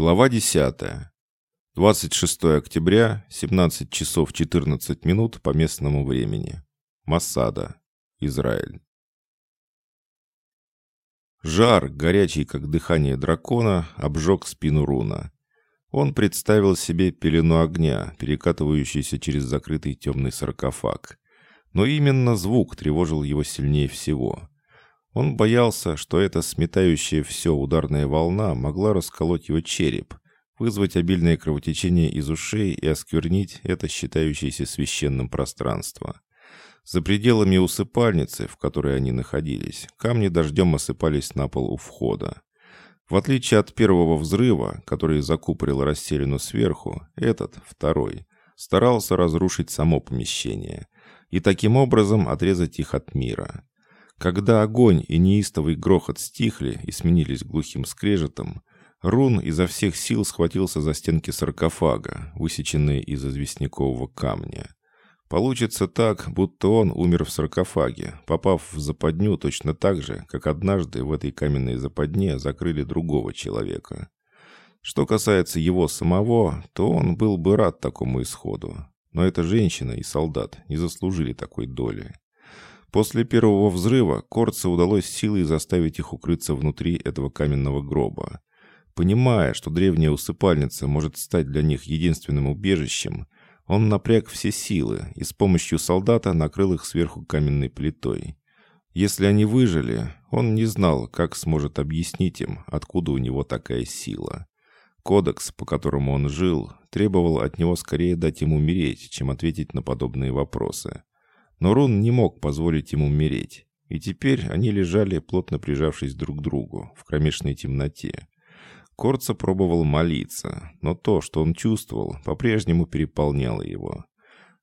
Глава 10. 26 октября, 17 часов 14 минут по местному времени. Масада, Израиль. Жар, горячий как дыхание дракона, обжег спину руна. Он представил себе пелену огня, перекатывающуюся через закрытый темный саркофаг. Но именно звук тревожил его сильнее всего. Он боялся, что эта сметающая все ударная волна могла расколоть его череп, вызвать обильное кровотечение из ушей и осквернить это считающееся священным пространство. За пределами усыпальницы, в которой они находились, камни дождем осыпались на пол у входа. В отличие от первого взрыва, который закупорил расселину сверху, этот, второй, старался разрушить само помещение и таким образом отрезать их от мира. Когда огонь и неистовый грохот стихли и сменились глухим скрежетом, Рун изо всех сил схватился за стенки саркофага, высеченные из известнякового камня. Получится так, будто он умер в саркофаге, попав в западню точно так же, как однажды в этой каменной западне закрыли другого человека. Что касается его самого, то он был бы рад такому исходу. Но эта женщина и солдат не заслужили такой доли. После первого взрыва Корце удалось силой заставить их укрыться внутри этого каменного гроба. Понимая, что древняя усыпальница может стать для них единственным убежищем, он напряг все силы и с помощью солдата накрыл их сверху каменной плитой. Если они выжили, он не знал, как сможет объяснить им, откуда у него такая сила. Кодекс, по которому он жил, требовал от него скорее дать ему умереть, чем ответить на подобные вопросы. Но Рун не мог позволить ему умереть, и теперь они лежали, плотно прижавшись друг к другу, в кромешной темноте. Корца пробовал молиться, но то, что он чувствовал, по-прежнему переполняло его.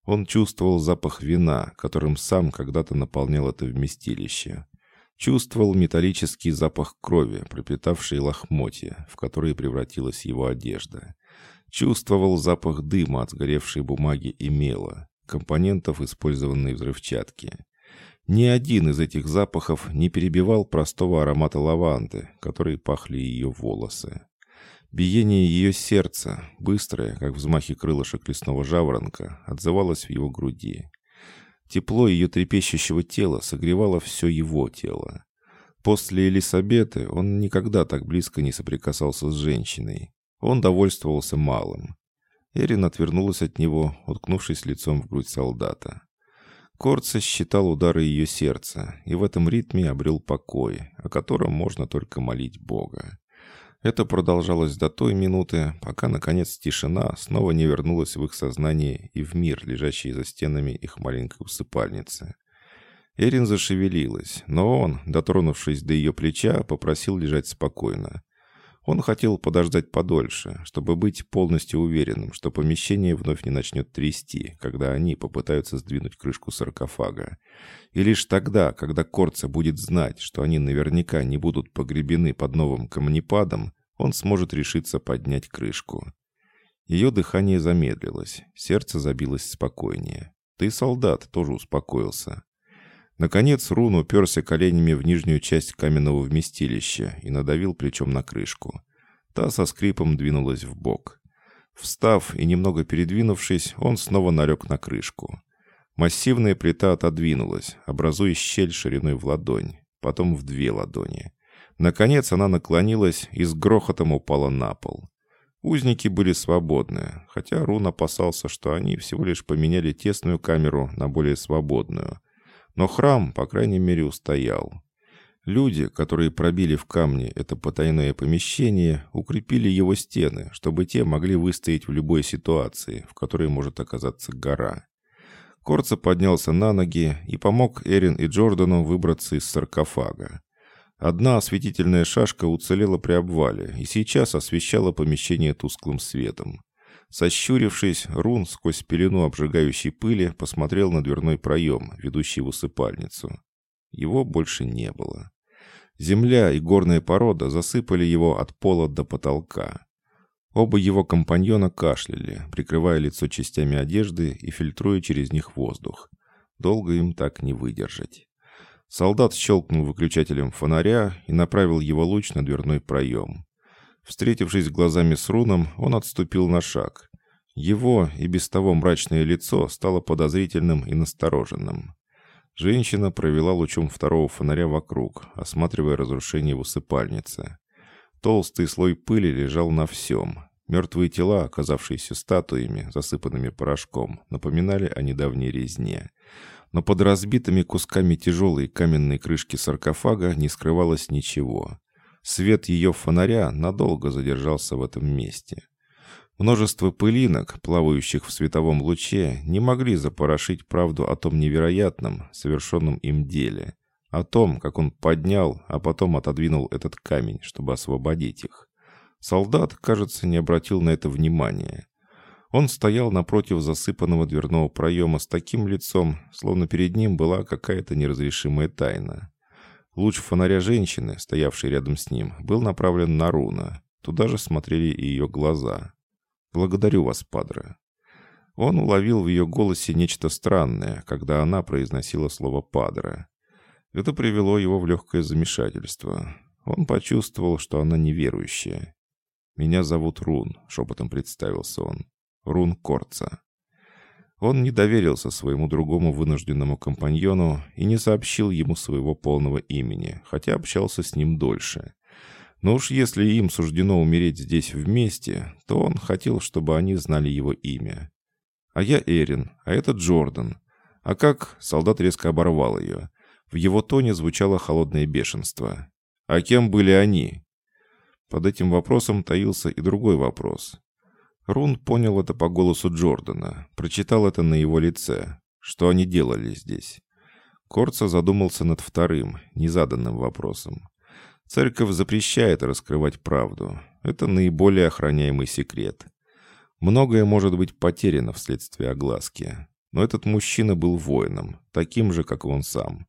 Он чувствовал запах вина, которым сам когда-то наполнял это вместилище. Чувствовал металлический запах крови, пропитавший лохмотья, в которые превратилась его одежда. Чувствовал запах дыма от сгоревшей бумаги и мела компонентов использованной взрывчатки. Ни один из этих запахов не перебивал простого аромата лаванды, который пахли ее волосы. Биение ее сердца, быстрое, как взмахи крылышек лесного жаворонка, отзывалось в его груди. Тепло ее трепещущего тела согревало все его тело. После Элисабеты он никогда так близко не соприкасался с женщиной. Он довольствовался малым. Эрин отвернулась от него, уткнувшись лицом в грудь солдата. Корца считал удары ее сердца, и в этом ритме обрел покой, о котором можно только молить Бога. Это продолжалось до той минуты, пока, наконец, тишина снова не вернулась в их сознание и в мир, лежащий за стенами их маленькой усыпальницы. Эрин зашевелилась, но он, дотронувшись до ее плеча, попросил лежать спокойно. Он хотел подождать подольше, чтобы быть полностью уверенным, что помещение вновь не начнет трясти, когда они попытаются сдвинуть крышку саркофага. И лишь тогда, когда Корца будет знать, что они наверняка не будут погребены под новым камнепадом, он сможет решиться поднять крышку. Ее дыхание замедлилось, сердце забилось спокойнее. И солдат тоже успокоился. Наконец Рун уперся коленями в нижнюю часть каменного вместилища и надавил плечом на крышку. Та со скрипом двинулась в бок. Встав и немного передвинувшись, он снова налег на крышку. Массивная плита отодвинулась, образуя щель шириной в ладонь, потом в две ладони. Наконец она наклонилась и с грохотом упала на пол. Узники были свободны, хотя Рун опасался, что они всего лишь поменяли тесную камеру на более свободную, но храм, по крайней мере, устоял. Люди, которые пробили в камне это потайное помещение, укрепили его стены, чтобы те могли выстоять в любой ситуации, в которой может оказаться гора. Корца поднялся на ноги и помог Эрин и Джордану выбраться из саркофага. Одна осветительная шашка уцелела при обвале и сейчас освещала помещение тусклым светом. Сощурившись, Рун сквозь пелену обжигающей пыли посмотрел на дверной проем, ведущий в усыпальницу. Его больше не было. Земля и горная порода засыпали его от пола до потолка. Оба его компаньона кашляли, прикрывая лицо частями одежды и фильтруя через них воздух. Долго им так не выдержать. Солдат щелкнул выключателем фонаря и направил его луч на дверной проем. Встретившись глазами с Руном, он отступил на шаг. Его и без того мрачное лицо стало подозрительным и настороженным. Женщина провела лучом второго фонаря вокруг, осматривая разрушение в усыпальнице. Толстый слой пыли лежал на всем. Мертвые тела, оказавшиеся статуями, засыпанными порошком, напоминали о недавней резне. Но под разбитыми кусками тяжелой каменной крышки саркофага не скрывалось ничего. Свет ее фонаря надолго задержался в этом месте. Множество пылинок, плавающих в световом луче, не могли запорошить правду о том невероятном, совершенном им деле, о том, как он поднял, а потом отодвинул этот камень, чтобы освободить их. Солдат, кажется, не обратил на это внимания. Он стоял напротив засыпанного дверного проема с таким лицом, словно перед ним была какая-то неразрешимая тайна. Луч фонаря женщины, стоявшей рядом с ним, был направлен на Руна. Туда же смотрели и ее глаза. «Благодарю вас, падре». Он уловил в ее голосе нечто странное, когда она произносила слово «падре». Это привело его в легкое замешательство. Он почувствовал, что она неверующая. «Меня зовут Рун», — шепотом представился он. «Рун Корца». Он не доверился своему другому вынужденному компаньону и не сообщил ему своего полного имени, хотя общался с ним дольше. Но уж если им суждено умереть здесь вместе, то он хотел, чтобы они знали его имя. «А я Эрин, а это Джордан». «А как?» — солдат резко оборвал ее. В его тоне звучало холодное бешенство. «А кем были они?» Под этим вопросом таился и другой вопрос. Рун понял это по голосу Джордана, прочитал это на его лице. Что они делали здесь? Корца задумался над вторым, незаданным вопросом. Церковь запрещает раскрывать правду. Это наиболее охраняемый секрет. Многое может быть потеряно вследствие огласки. Но этот мужчина был воином, таким же, как он сам.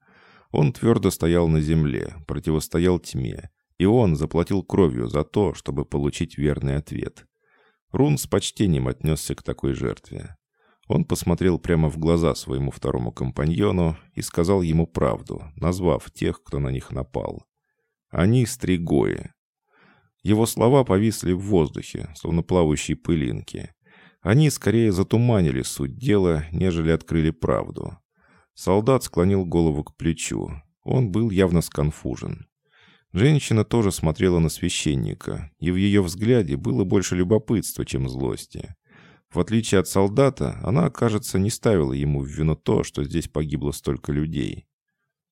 Он твердо стоял на земле, противостоял тьме, и он заплатил кровью за то, чтобы получить верный ответ. Рун с почтением отнесся к такой жертве. Он посмотрел прямо в глаза своему второму компаньону и сказал ему правду, назвав тех, кто на них напал. Они стригои. Его слова повисли в воздухе, словно плавающие пылинки. Они скорее затуманили суть дела, нежели открыли правду. Солдат склонил голову к плечу. Он был явно сконфужен. Женщина тоже смотрела на священника, и в ее взгляде было больше любопытства, чем злости. В отличие от солдата, она, кажется, не ставила ему в вину то, что здесь погибло столько людей.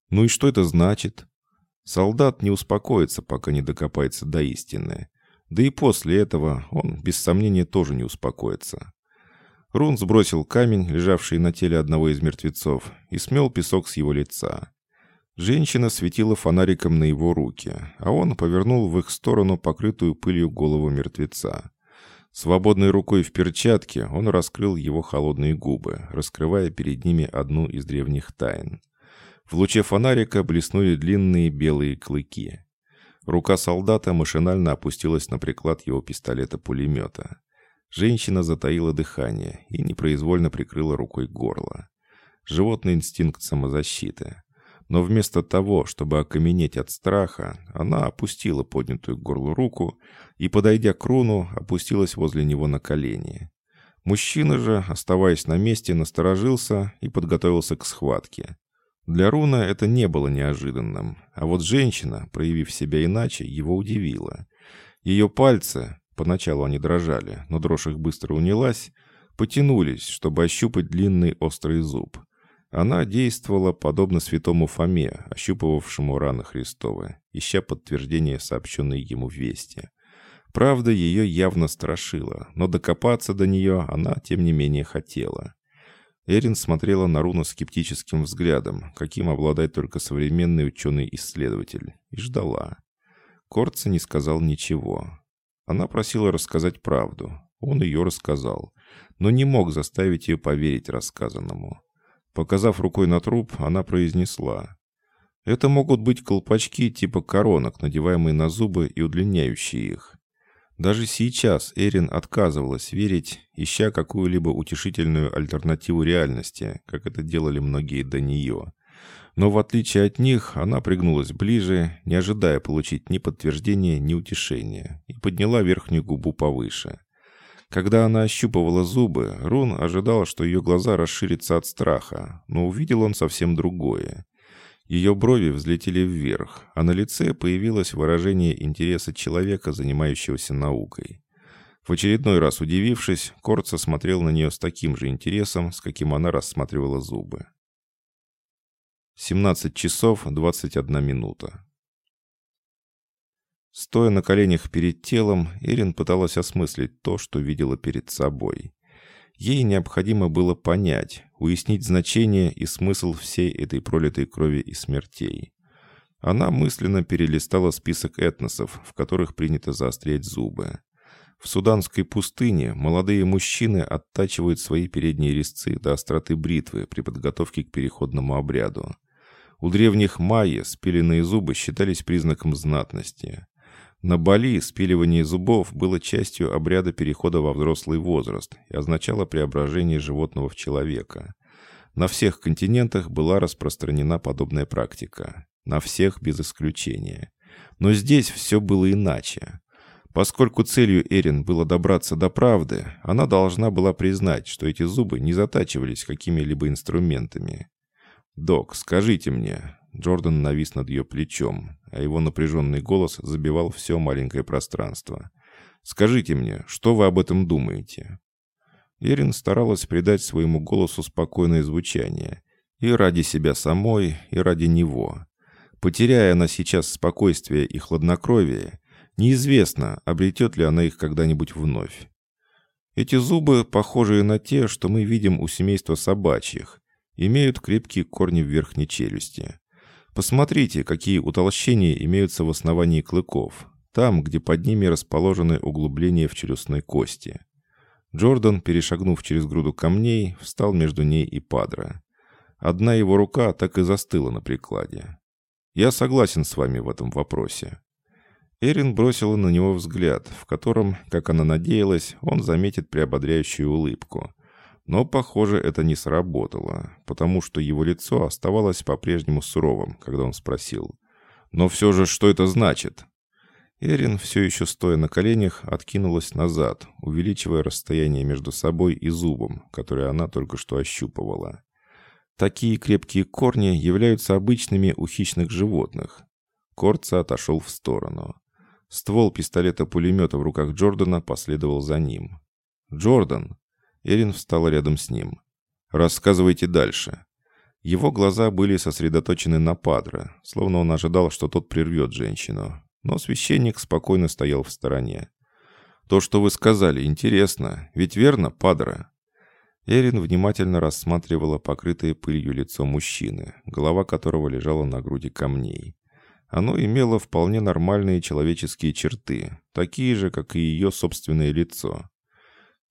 «Ну и что это значит?» Солдат не успокоится, пока не докопается до истины. Да и после этого он, без сомнения, тоже не успокоится. Рун сбросил камень, лежавший на теле одного из мертвецов, и смел песок с его лица. Женщина светила фонариком на его руки, а он повернул в их сторону покрытую пылью голову мертвеца. Свободной рукой в перчатке он раскрыл его холодные губы, раскрывая перед ними одну из древних тайн — в луче фонарика блеснули длинные белые клыки. Рука солдата машинально опустилась на приклад его пистолета-пулемета. Женщина затаила дыхание и непроизвольно прикрыла рукой горло. Животный инстинкт самозащиты. Но вместо того, чтобы окаменеть от страха, она опустила поднятую к горлу руку и, подойдя к руну, опустилась возле него на колени. Мужчина же, оставаясь на месте, насторожился и подготовился к схватке. Для Руна это не было неожиданным, а вот женщина, проявив себя иначе, его удивила. Ее пальцы, поначалу они дрожали, но дрожь их быстро унялась, потянулись, чтобы ощупать длинный острый зуб. Она действовала подобно святому Фоме, ощупывавшему раны Христовы, ища подтверждение сообщенной ему вести. Правда, ее явно страшила, но докопаться до нее она, тем не менее, хотела. Эрин смотрела на руну скептическим взглядом, каким обладает только современный ученый-исследователь, и ждала. Корца не сказал ничего. Она просила рассказать правду. Он ее рассказал, но не мог заставить ее поверить рассказанному. Показав рукой на труп, она произнесла. «Это могут быть колпачки типа коронок, надеваемые на зубы и удлиняющие их. Даже сейчас Эрин отказывалась верить, ища какую-либо утешительную альтернативу реальности, как это делали многие до нее. Но в отличие от них, она пригнулась ближе, не ожидая получить ни подтверждения, ни утешения, и подняла верхнюю губу повыше. Когда она ощупывала зубы, Рун ожидал, что ее глаза расширятся от страха, но увидел он совсем другое. Ее брови взлетели вверх, а на лице появилось выражение интереса человека, занимающегося наукой. В очередной раз удивившись, Корца смотрел на нее с таким же интересом, с каким она рассматривала зубы. 17 часов 21 минута. Стоя на коленях перед телом, Эрин пыталась осмыслить то, что видела перед собой. Ей необходимо было понять, уяснить значение и смысл всей этой пролитой крови и смертей. Она мысленно перелистала список этносов, в которых принято заострять зубы. В суданской пустыне молодые мужчины оттачивают свои передние резцы до остроты бритвы при подготовке к переходному обряду. У древних майя спиленные зубы считались признаком знатности. На Бали спиливание зубов было частью обряда перехода во взрослый возраст и означало преображение животного в человека. На всех континентах была распространена подобная практика. На всех без исключения. Но здесь все было иначе. Поскольку целью Эрин было добраться до правды, она должна была признать, что эти зубы не затачивались какими-либо инструментами. «Док, скажите мне...» Джордан навис над ее плечом, а его напряженный голос забивал все маленькое пространство. «Скажите мне, что вы об этом думаете?» Эрин старалась придать своему голосу спокойное звучание. И ради себя самой, и ради него. Потеряя она сейчас спокойствие и хладнокровие, неизвестно, обретет ли она их когда-нибудь вновь. Эти зубы, похожие на те, что мы видим у семейства собачьих, имеют крепкие корни в верхней челюсти. Посмотрите, какие утолщения имеются в основании клыков, там, где под ними расположены углубления в челюстной кости. Джордан, перешагнув через груду камней, встал между ней и Падро. Одна его рука так и застыла на прикладе. «Я согласен с вами в этом вопросе». Эрин бросила на него взгляд, в котором, как она надеялась, он заметит приободряющую улыбку – но, похоже, это не сработало, потому что его лицо оставалось по-прежнему суровым, когда он спросил. «Но все же, что это значит?» Эрин, все еще стоя на коленях, откинулась назад, увеличивая расстояние между собой и зубом, который она только что ощупывала. Такие крепкие корни являются обычными у хищных животных. Корца отошел в сторону. Ствол пистолета-пулемета в руках Джордана последовал за ним. «Джордан!» Эрин встала рядом с ним. «Рассказывайте дальше». Его глаза были сосредоточены на Падре, словно он ожидал, что тот прервет женщину. Но священник спокойно стоял в стороне. «То, что вы сказали, интересно. Ведь верно, Падре?» Эрин внимательно рассматривала покрытое пылью лицо мужчины, голова которого лежала на груди камней. Оно имело вполне нормальные человеческие черты, такие же, как и ее собственное лицо.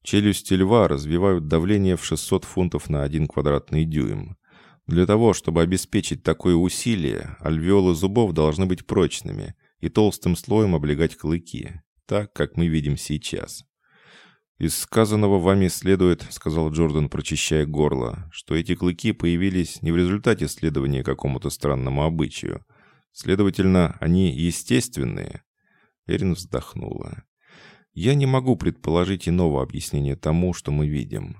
Челюсти льва развивают давление в 600 фунтов на 1 квадратный дюйм. Для того, чтобы обеспечить такое усилие, альвеолы зубов должны быть прочными и толстым слоем облегать клыки, так, как мы видим сейчас. «Из сказанного вами следует, — сказал Джордан, прочищая горло, — что эти клыки появились не в результате следования какому-то странному обычаю. Следовательно, они естественные». Эрин вздохнула. Я не могу предположить иного объяснения тому, что мы видим.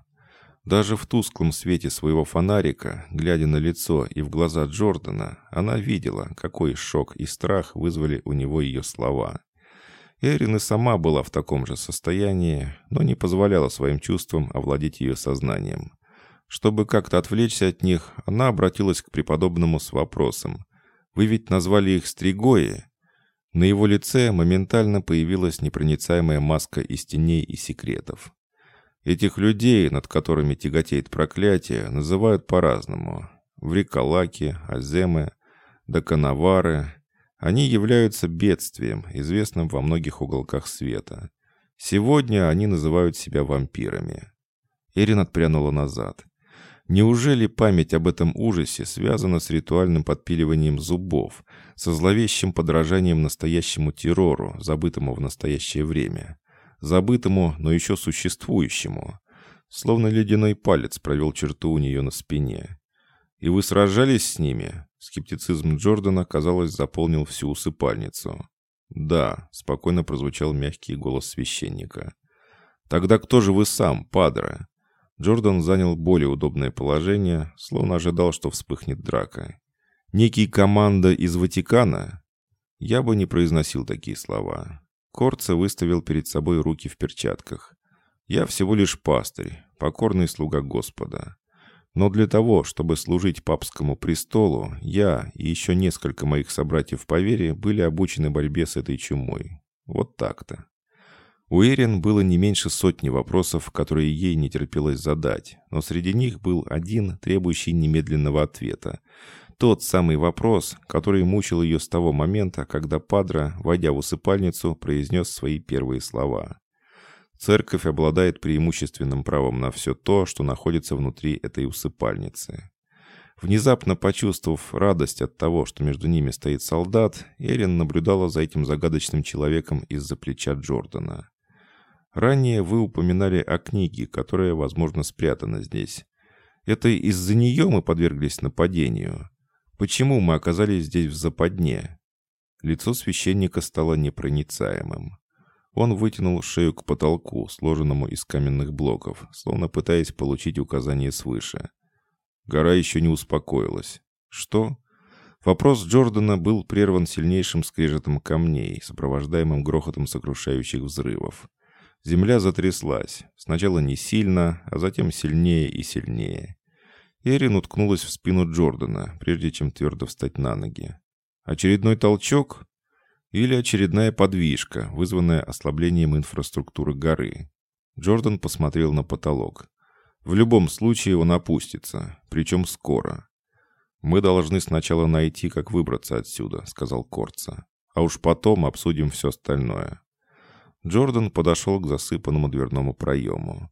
Даже в тусклом свете своего фонарика, глядя на лицо и в глаза Джордана, она видела, какой шок и страх вызвали у него ее слова. Эрин и сама была в таком же состоянии, но не позволяла своим чувствам овладеть ее сознанием. Чтобы как-то отвлечься от них, она обратилась к преподобному с вопросом. «Вы ведь назвали их стригои?» На его лице моментально появилась непроницаемая маска из теней и секретов. Этих людей, над которыми тяготеет проклятие, называют по-разному. Вриколаки, Аземы, Даканавары. Они являются бедствием, известным во многих уголках света. Сегодня они называют себя вампирами. Эрин отпрянула назад. Неужели память об этом ужасе связана с ритуальным подпиливанием зубов, со зловещим подражанием настоящему террору, забытому в настоящее время? Забытому, но еще существующему. Словно ледяной палец провел черту у нее на спине. «И вы сражались с ними?» Скептицизм Джордана, казалось, заполнил всю усыпальницу. «Да», — спокойно прозвучал мягкий голос священника. «Тогда кто же вы сам, падре?» Джордан занял более удобное положение, словно ожидал, что вспыхнет драка. «Некий команда из Ватикана?» Я бы не произносил такие слова. Корца выставил перед собой руки в перчатках. «Я всего лишь пастырь, покорный слуга Господа. Но для того, чтобы служить папскому престолу, я и еще несколько моих собратьев по вере были обучены борьбе с этой чумой. Вот так-то. У Эрин было не меньше сотни вопросов, которые ей не терпелось задать, но среди них был один, требующий немедленного ответа. Тот самый вопрос, который мучил ее с того момента, когда Падра, войдя в усыпальницу, произнес свои первые слова. Церковь обладает преимущественным правом на все то, что находится внутри этой усыпальницы. Внезапно почувствовав радость от того, что между ними стоит солдат, Эрин наблюдала за этим загадочным человеком из-за плеча Джордана. Ранее вы упоминали о книге, которая, возможно, спрятана здесь. Это из-за нее мы подверглись нападению. Почему мы оказались здесь в западне? Лицо священника стало непроницаемым. Он вытянул шею к потолку, сложенному из каменных блоков, словно пытаясь получить указание свыше. Гора еще не успокоилась. Что? Вопрос Джордана был прерван сильнейшим скрежетом камней, сопровождаемым грохотом сокрушающих взрывов. Земля затряслась, сначала не сильно, а затем сильнее и сильнее. Эрин уткнулась в спину Джордана, прежде чем твердо встать на ноги. Очередной толчок? Или очередная подвижка, вызванная ослаблением инфраструктуры горы. Джордан посмотрел на потолок. В любом случае он опустится, причем скоро. «Мы должны сначала найти, как выбраться отсюда», — сказал Корца. «А уж потом обсудим все остальное». Джордан подошел к засыпанному дверному проему.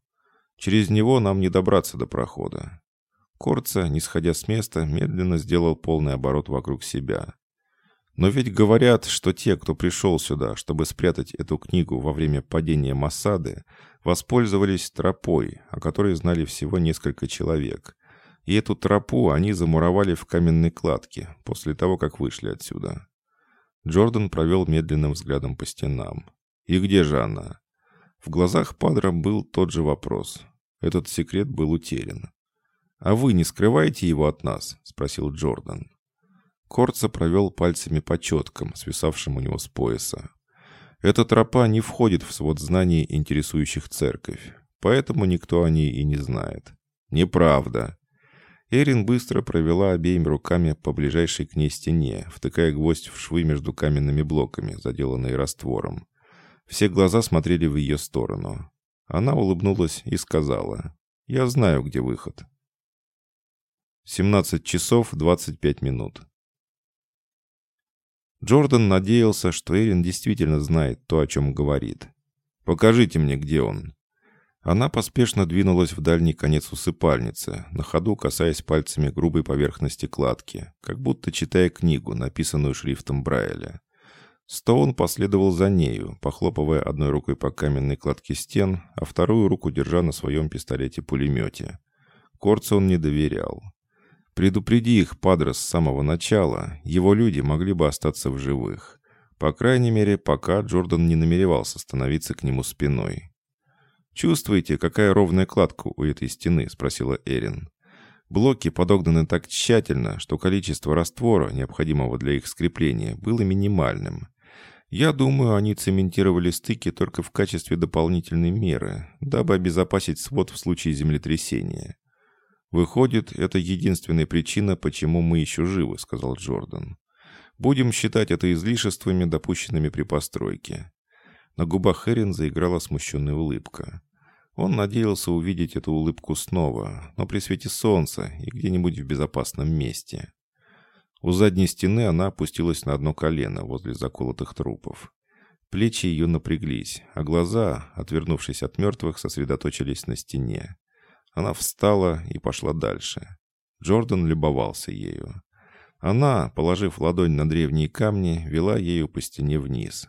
«Через него нам не добраться до прохода». Корца, не сходя с места, медленно сделал полный оборот вокруг себя. Но ведь говорят, что те, кто пришел сюда, чтобы спрятать эту книгу во время падения Масады, воспользовались тропой, о которой знали всего несколько человек. И эту тропу они замуровали в каменной кладке после того, как вышли отсюда. Джордан провел медленным взглядом по стенам. «И где же она?» В глазах Падра был тот же вопрос. Этот секрет был утерян. «А вы не скрываете его от нас?» — спросил Джордан. Корца провел пальцами по четкам, свисавшим у него с пояса. Эта тропа не входит в свод знаний, интересующих церковь, поэтому никто о ней и не знает. Неправда. Эрин быстро провела обеими руками по ближайшей к ней стене, втыкая гвоздь в швы между каменными блоками, заделанные раствором. Все глаза смотрели в ее сторону. Она улыбнулась и сказала, «Я знаю, где выход». 17 часов 25 минут. Джордан надеялся, что Эрин действительно знает то, о чем говорит. «Покажите мне, где он». Она поспешно двинулась в дальний конец усыпальницы, на ходу касаясь пальцами грубой поверхности кладки, как будто читая книгу, написанную шрифтом Брайля. Стоун последовал за нею, похлопывая одной рукой по каменной кладке стен, а вторую руку держа на своем пистолете-пулемете. Корцу он не доверял. Предупреди их Падре с самого начала, его люди могли бы остаться в живых. По крайней мере, пока Джордан не намеревался становиться к нему спиной. «Чувствуете, какая ровная кладка у этой стены?» – спросила Эрин. Блоки подогнаны так тщательно, что количество раствора, необходимого для их скрепления, было минимальным. Я думаю, они цементировали стыки только в качестве дополнительной меры, дабы обезопасить свод в случае землетрясения. «Выходит, это единственная причина, почему мы еще живы», — сказал Джордан. «Будем считать это излишествами, допущенными при постройке». На губах Эрин заиграла смущенная улыбка. Он надеялся увидеть эту улыбку снова, но при свете солнца и где-нибудь в безопасном месте. У задней стены она опустилась на одно колено возле заколотых трупов. Плечи ее напряглись, а глаза, отвернувшись от мертвых, сосредоточились на стене. Она встала и пошла дальше. Джордан любовался ею. Она, положив ладонь на древние камни, вела ею по стене вниз.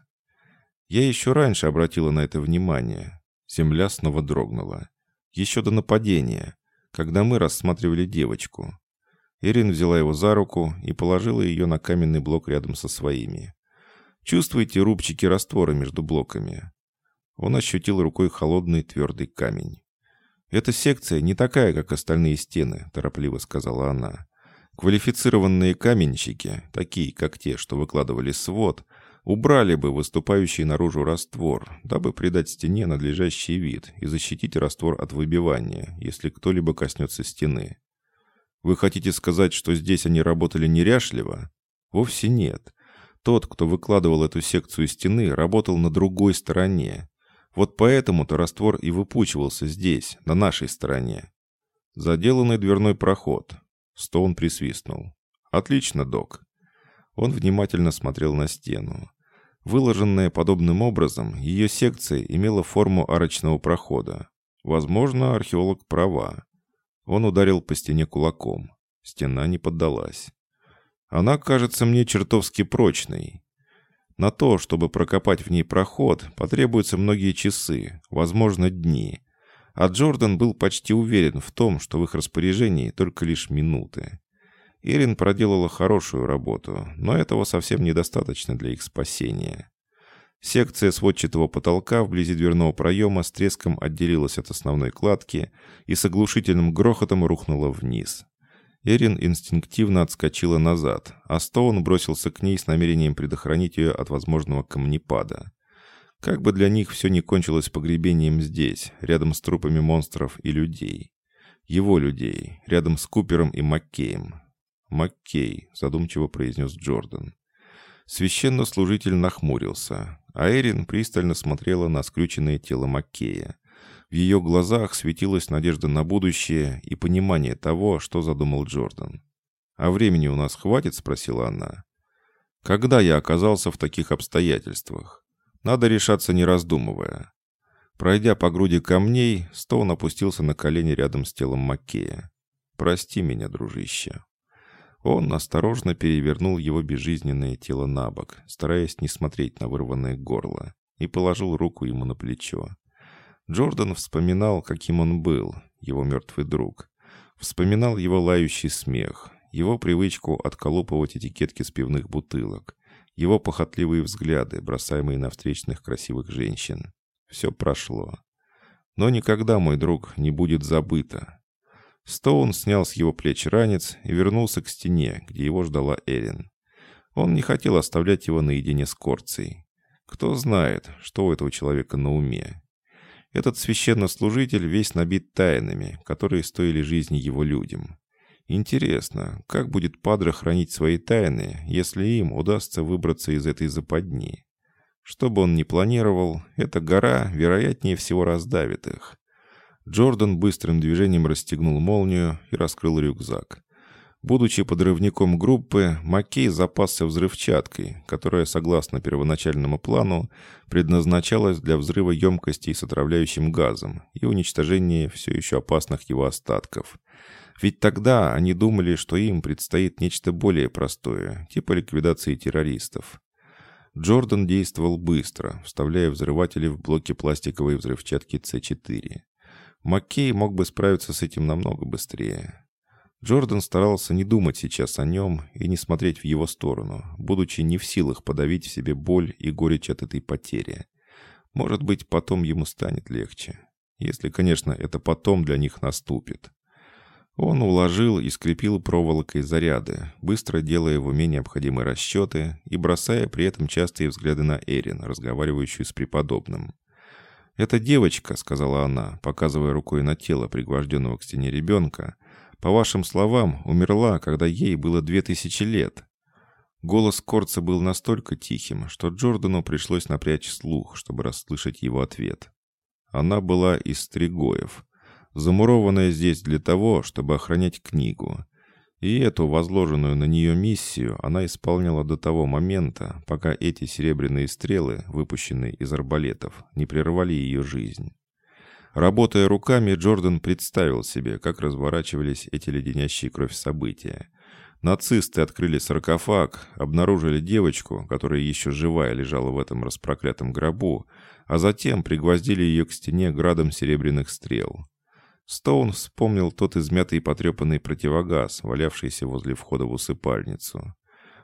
Я еще раньше обратила на это внимание. Земля снова дрогнула. Еще до нападения, когда мы рассматривали девочку. Эрин взяла его за руку и положила ее на каменный блок рядом со своими. «Чувствуете рубчики раствора между блоками?» Он ощутил рукой холодный твердый камень. «Эта секция не такая, как остальные стены», — торопливо сказала она. «Квалифицированные каменщики, такие, как те, что выкладывали свод, убрали бы выступающий наружу раствор, дабы придать стене надлежащий вид и защитить раствор от выбивания, если кто-либо коснется стены. Вы хотите сказать, что здесь они работали неряшливо? Вовсе нет. Тот, кто выкладывал эту секцию стены, работал на другой стороне. Вот поэтому-то раствор и выпучивался здесь, на нашей стороне. Заделанный дверной проход. Стоун присвистнул. «Отлично, док». Он внимательно смотрел на стену. Выложенная подобным образом, ее секция имела форму арочного прохода. Возможно, археолог права. Он ударил по стене кулаком. Стена не поддалась. Она кажется мне чертовски прочной. На то, чтобы прокопать в ней проход, потребуются многие часы, возможно, дни. А Джордан был почти уверен в том, что в их распоряжении только лишь минуты. Ирин проделала хорошую работу, но этого совсем недостаточно для их спасения. Секция сводчатого потолка вблизи дверного проема с треском отделилась от основной кладки и с оглушительным грохотом рухнула вниз. Эрин инстинктивно отскочила назад, а Стоун бросился к ней с намерением предохранить ее от возможного камнепада. Как бы для них все не кончилось погребением здесь, рядом с трупами монстров и людей. Его людей, рядом с Купером и Маккеем. «Маккей», — задумчиво произнес Джордан. Священнослужитель нахмурился, а Эрин пристально смотрела на скрюченное тело Маккея. В ее глазах светилась надежда на будущее и понимание того, что задумал Джордан. «А времени у нас хватит?» — спросила она. «Когда я оказался в таких обстоятельствах? Надо решаться не раздумывая». Пройдя по груди камней, Стоун опустился на колени рядом с телом Маккея. «Прости меня, дружище». Он осторожно перевернул его безжизненное тело на бок, стараясь не смотреть на вырванное горло, и положил руку ему на плечо. Джордан вспоминал, каким он был, его мертвый друг. Вспоминал его лающий смех, его привычку отколупывать этикетки с пивных бутылок, его похотливые взгляды, бросаемые на встречных красивых женщин. Все прошло. Но никогда, мой друг, не будет забыто. Стоун снял с его плеч ранец и вернулся к стене, где его ждала Эрин. Он не хотел оставлять его наедине с Корцией. Кто знает, что у этого человека на уме. Этот священнослужитель весь набит тайнами, которые стоили жизни его людям. Интересно, как будет Падре хранить свои тайны, если им удастся выбраться из этой западни? Что бы он ни планировал, эта гора, вероятнее всего, раздавит их. Джордан быстрым движением расстегнул молнию и раскрыл рюкзак. Будучи подрывником группы, Маккей запасся взрывчаткой, которая, согласно первоначальному плану, предназначалась для взрыва емкостей с отравляющим газом и уничтожения все еще опасных его остатков. Ведь тогда они думали, что им предстоит нечто более простое, типа ликвидации террористов. Джордан действовал быстро, вставляя взрыватели в блоки пластиковой взрывчатки С4. Маккей мог бы справиться с этим намного быстрее. Джордан старался не думать сейчас о нем и не смотреть в его сторону, будучи не в силах подавить в себе боль и горечь от этой потери. Может быть, потом ему станет легче. Если, конечно, это потом для них наступит. Он уложил и скрепил проволокой заряды, быстро делая в уме необходимые расчеты и бросая при этом частые взгляды на Эрин, разговаривающую с преподобным. «Эта девочка», — сказала она, показывая рукой на тело пригвожденного к стене ребенка, «по вашим словам, умерла, когда ей было две тысячи лет». Голос Корца был настолько тихим, что Джордану пришлось напрячь слух, чтобы расслышать его ответ. Она была из Стригоев, замурованная здесь для того, чтобы охранять книгу. И эту возложенную на нее миссию она исполняла до того момента, пока эти серебряные стрелы, выпущенные из арбалетов, не прервали ее жизнь. Работая руками, Джордан представил себе, как разворачивались эти леденящие кровь события. Нацисты открыли саркофаг, обнаружили девочку, которая еще живая лежала в этом распроклятом гробу, а затем пригвоздили ее к стене градом серебряных стрел. Стоун вспомнил тот измятый и потрепанный противогаз, валявшийся возле входа в усыпальницу.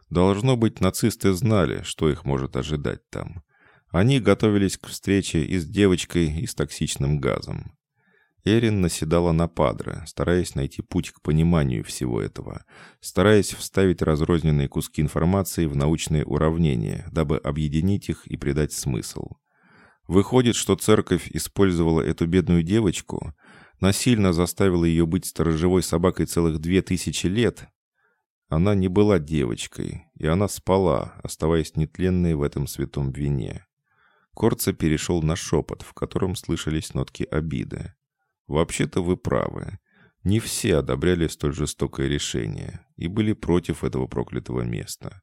Должно быть, нацисты знали, что их может ожидать там. Они готовились к встрече и с девочкой, и с токсичным газом. Эрин наседала на Падре, стараясь найти путь к пониманию всего этого, стараясь вставить разрозненные куски информации в научные уравнения, дабы объединить их и придать смысл. Выходит, что церковь использовала эту бедную девочку, насильно заставила ее быть сторожевой собакой целых две тысячи лет. Она не была девочкой, и она спала, оставаясь нетленной в этом святом вине. Корца перешел на шепот, в котором слышались нотки обиды. «Вообще-то вы правы. Не все одобряли столь жестокое решение и были против этого проклятого места.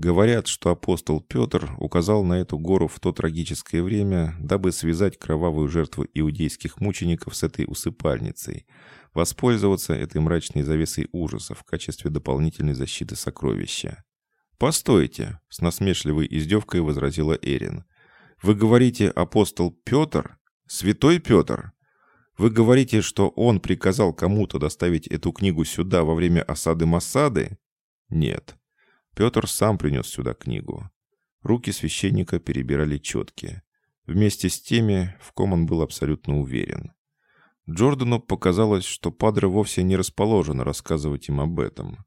Говорят, что апостол Петр указал на эту гору в то трагическое время, дабы связать кровавую жертву иудейских мучеников с этой усыпальницей, воспользоваться этой мрачной завесой ужаса в качестве дополнительной защиты сокровища. «Постойте!» — с насмешливой издевкой возразила Эрин. «Вы говорите, апостол Петр? Святой Петр? Вы говорите, что он приказал кому-то доставить эту книгу сюда во время осады Массады?» «Нет». Петр сам принес сюда книгу. Руки священника перебирали четки. Вместе с теми, в ком он был абсолютно уверен. Джордану показалось, что Падре вовсе не расположен рассказывать им об этом.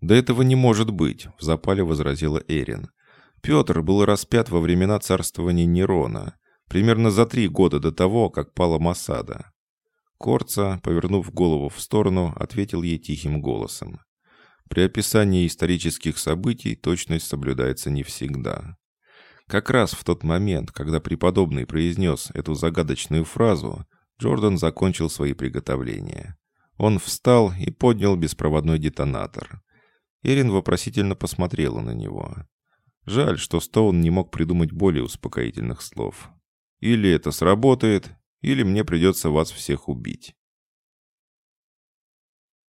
«Да этого не может быть», — в запале возразила Эрин. «Петр был распят во времена царствования Нерона, примерно за три года до того, как пала Масада». Корца, повернув голову в сторону, ответил ей тихим голосом. При описании исторических событий точность соблюдается не всегда. Как раз в тот момент, когда преподобный произнес эту загадочную фразу, Джордан закончил свои приготовления. Он встал и поднял беспроводной детонатор. Эрин вопросительно посмотрела на него. Жаль, что Стоун не мог придумать более успокоительных слов. «Или это сработает, или мне придется вас всех убить».